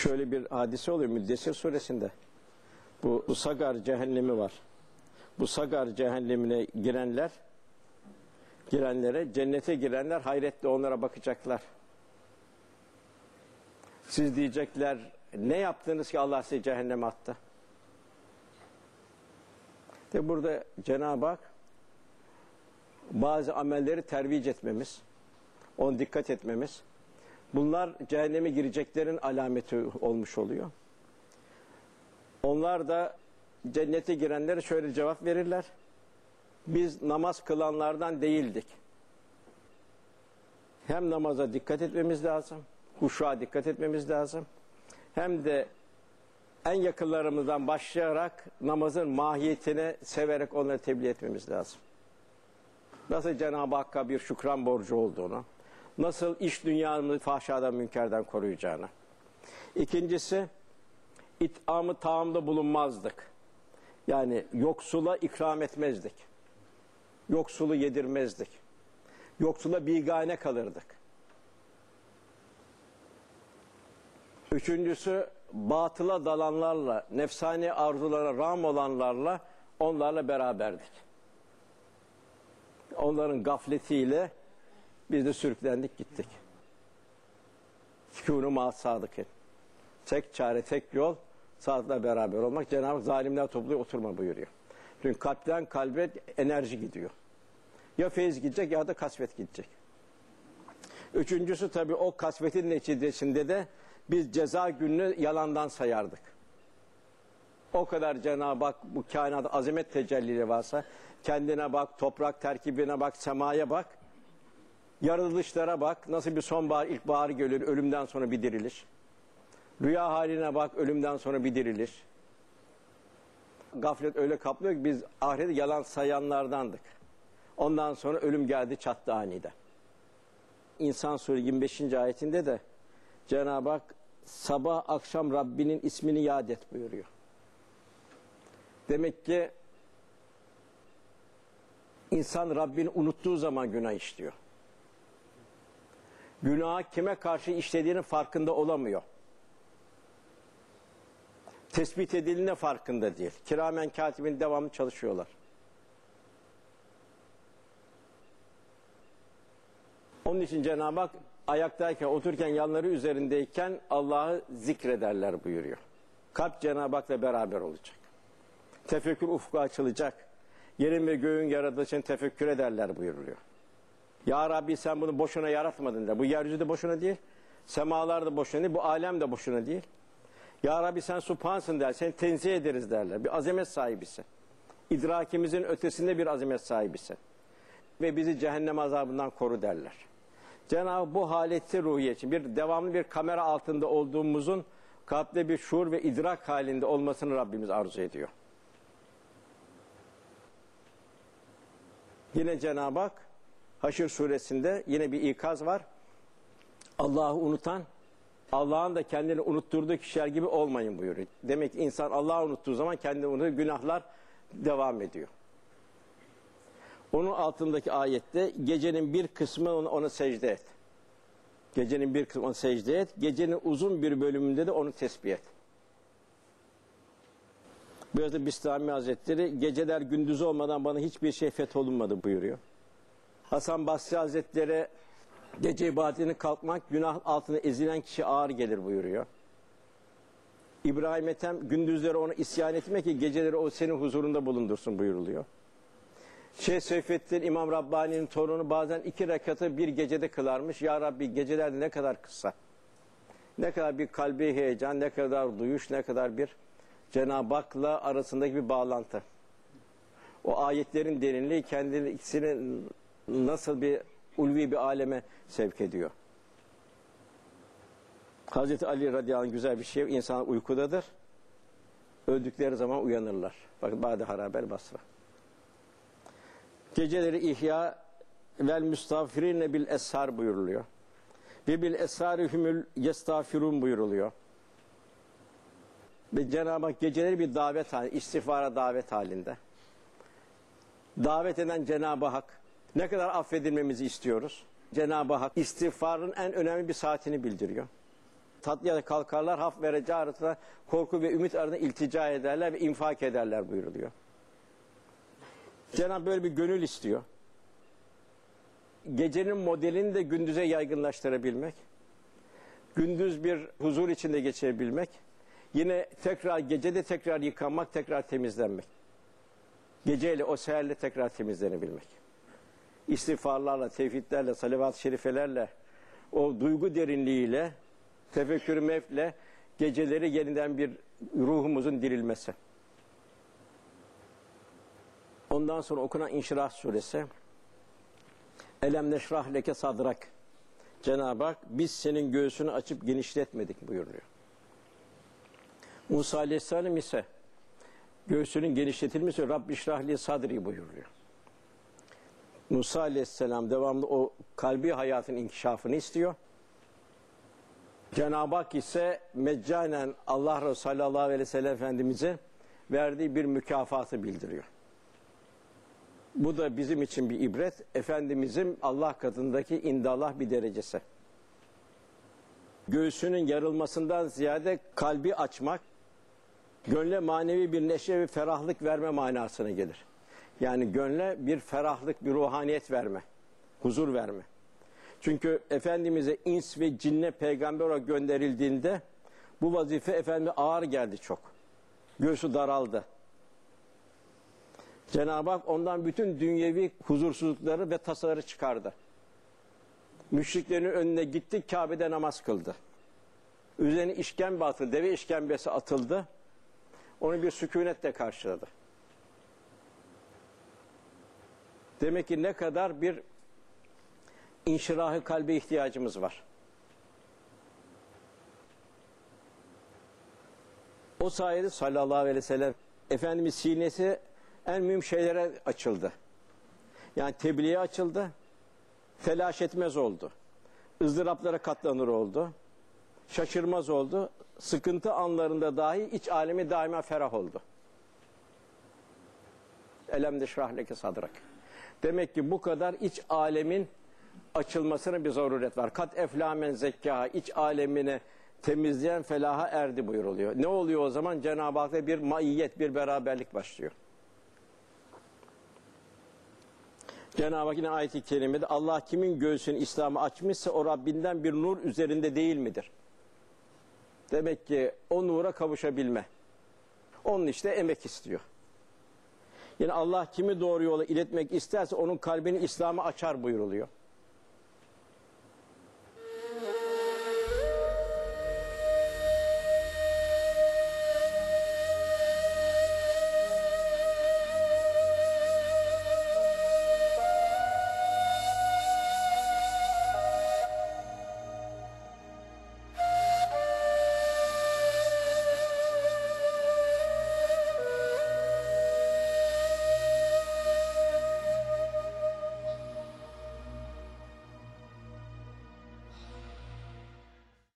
Şöyle bir hadise oluyor Müddessir suresinde. Bu, Sagar cehennemi var. Bu Sagar cehennemine girenler girenlere, cennete girenler hayretle onlara bakacaklar. Siz diyecekler, ne yaptınız ki Allah sizi cehenneme attı? De burada Cenab-ı Hak bazı amelleri tervic etmemiz, ona dikkat etmemiz, bunlar cehenneme gireceklerin alameti olmuş oluyor. Onlar da cennete girenlere şöyle cevap verirler. Biz namaz kılanlardan değildik. Hem namaza dikkat etmemiz lazım, huşuğa dikkat etmemiz lazım. Hem de en yakınlarımızdan başlayarak namazın mahiyetini severek onları tebliğ etmemiz lazım. Nasıl Cenab-ı Hakk'a bir şükran borcu olduğunu, nasıl iş dünyamızı fahşadan münkerden koruyacağını. İkincisi, it'amı taamda bulunmazdık. Yani yoksula ikram etmezdik. Yoksulu yedirmezdik. Yoksula bigane kalırdık. Üçüncüsü batıla dalanlarla, nefsani arzulara ram olanlarla onlarla beraberdik. Onların gafletiyle biz de sürüklendik gittik. Kûnû mâ sadıkın. Tek çare, tek yol sadıkla beraber olmak. Cenab-ı Hak zalimler topluyor oturma buyuruyor. Çünkü kalpten kalbe enerji gidiyor. Ya feyiz gidecek ya da kasvet gidecek. Üçüncüsü tabii o kasvetin neticesinde de biz ceza gününü yalandan sayardık. O kadar Cenab-ı Hak bu kainat azamet tecellileri varsa kendine bak, toprak terkibine bak, semaya bak. Yaratılışlara bak. Nasıl bir sonbahar, ilkbahar gelir, ölümden sonra bir diriliş. Rüya haline bak, ölümden sonra bir diriliş. Gaflet öyle kaplıyor ki biz ahireti yalan sayanlardandık. Ondan sonra ölüm geldi çattı aniden. İnsan Suresi 25. ayetinde de Cenab-ı Hak sabah akşam Rabbinin ismini yad et buyuruyor. Demek ki insan Rabbini unuttuğu zaman günah işliyor. Günah kime karşı işlediğinin farkında olamıyor. Tespit edildiğine farkında değil. Kiramen katibin devamlı çalışıyorlar. Onun için Cenab-ı Hak ayaktayken, otururken, yanları üzerindeyken Allah'ı zikrederler buyuruyor. Kalp Cenab-ı Hak'la beraber olacak. Tefekkür ufku açılacak. Yerin ve göğün yaratılışını tefekkür ederler buyuruluyor. Ya Rabbi sen bunu boşuna yaratmadın da. Bu yeryüzü de boşuna değil. Semalar da boşuna değil. Bu alem de boşuna değil. Ya Rabbi sen subhansın der. Seni tenzih ederiz derler. Bir azamet sahibisin. İdrakimizin ötesinde bir azamet sahibisin. Ve bizi cehennem azabından koru derler. Cenab-ı bu haleti ruhiye için bir devamlı bir kamera altında olduğumuzun kalpte bir şuur ve idrak halinde olmasını Rabbimiz arzu ediyor. Yine Cenab-ı Hak Haşr suresinde yine bir ikaz var. Allah'ı unutan, Allah'ın da kendini unutturduğu kişiler gibi olmayın buyuruyor. Demek ki insan Allah'ı unuttuğu zaman kendini unutuyor, günahlar devam ediyor. Onun altındaki ayette gecenin bir kısmı ona, ona secde et. Gecenin bir kısmı ona secde et. Gecenin uzun bir bölümünde de onu tesbih et. Biraz da Bistami Hazretleri geceler gündüz olmadan bana hiçbir şey fetholunmadı buyuruyor. Hasan Basri Hazretleri gece ibadetini kalkmak günah altına ezilen kişi ağır gelir buyuruyor. İbrahim Ethem gündüzleri ona isyan etmek ki geceleri o senin huzurunda bulundursun buyuruluyor. Şeyh Seyfettin İmam Rabbani'nin torunu bazen iki rekatı bir gecede kılarmış. Ya Rabbi gecelerde ne kadar kısa. Ne kadar bir kalbi heyecan, ne kadar duyuş, ne kadar bir Cenab-ı Hak'la arasındaki bir bağlantı. O ayetlerin derinliği kendisini nasıl bir ulvi bir aleme sevk ediyor. Hazreti Ali radıyallahu anh güzel bir şey. İnsan uykudadır. Öldükleri zaman uyanırlar. Bakın Bade Harabel Basra. Geceleri ihya vel müstafirine bil eshar buyuruluyor. Ve bil esharihümül yestafirun buyuruluyor. Ve Cenab-ı Hak geceleri bir davet halinde, istifara davet halinde. Davet eden Cenab-ı Hak ne kadar affedilmemizi istiyoruz. Cenab-ı Hak istiğfarın en önemli bir saatini bildiriyor. Tatlıya kalkarlar, haf vereceği arasında korku ve ümit arasında iltica ederler ve infak ederler buyuruluyor. Cenab-ı böyle bir gönül istiyor. Gecenin modelini de gündüze yaygınlaştırabilmek. Gündüz bir huzur içinde geçirebilmek. Yine tekrar gecede tekrar yıkanmak, tekrar temizlenmek. Geceyle o seherle tekrar temizlenebilmek. İstiğfarlarla, tevhidlerle, salavat-ı şerifelerle, o duygu derinliğiyle, tefekkür mevle geceleri yeniden bir ruhumuzun dirilmesi. Ondan sonra okunan İnşirah suresi. Elem neşrah leke sadrak. Cenab-ı Hak biz senin göğsünü açıp genişletmedik buyuruyor. Musa Aleyhisselam ise göğsünün genişletilmesi Rabbi şrahli sadri buyuruyor. Musa Aleyhisselam devamlı o kalbi hayatın inkişafını istiyor. Cenab-ı Hak ise meccanen Allah Resulü sallallahu aleyhi ve sellem Efendimiz'e verdiği bir mükafatı bildiriyor. Bu da bizim için bir ibret. Efendimizin Allah katındaki indallah bir derecesi. Göğsünün yarılmasından ziyade kalbi açmak, gönle manevi bir neşe ve ferahlık verme manasına gelir. Yani gönle bir ferahlık, bir ruhaniyet verme, huzur verme. Çünkü Efendimiz'e ins ve cinne peygamber olarak gönderildiğinde bu vazife Efendimiz'e ağır geldi çok. Göğsü daraldı. Cenab-ı Hak ondan bütün dünyevi huzursuzlukları ve tasaları çıkardı. Müşriklerin önüne gitti, Kabe'de namaz kıldı. Üzerine işkembe atıldı, deve işkembesi atıldı. Onu bir sükunetle karşıladı. Demek ki ne kadar bir inşirahı kalbe ihtiyacımız var. O sayede sallallahu aleyhi ve sellem Efendimiz sinesi en mühim şeylere açıldı. Yani tebliğe açıldı. Telaş etmez oldu. ızdıraplara katlanır oldu. Şaşırmaz oldu. Sıkıntı anlarında dahi iç alemi daima ferah oldu. Elem de şrahleke sadrak. Demek ki bu kadar iç alemin açılmasına bir zaruret var. Kat eflamen zekkaha iç alemine temizleyen felaha erdi buyuruluyor. Ne oluyor o zaman? Cenab-ı Hak'ta bir maiyet, bir beraberlik başlıyor. Cenab-ı Hak yine ayet-i kerimede Allah kimin göğsünü İslam'a açmışsa o Rabbinden bir nur üzerinde değil midir? Demek ki o nura kavuşabilme. Onun işte emek istiyor. Yani Allah kimi doğru yola iletmek isterse onun kalbini İslam'a açar buyuruluyor.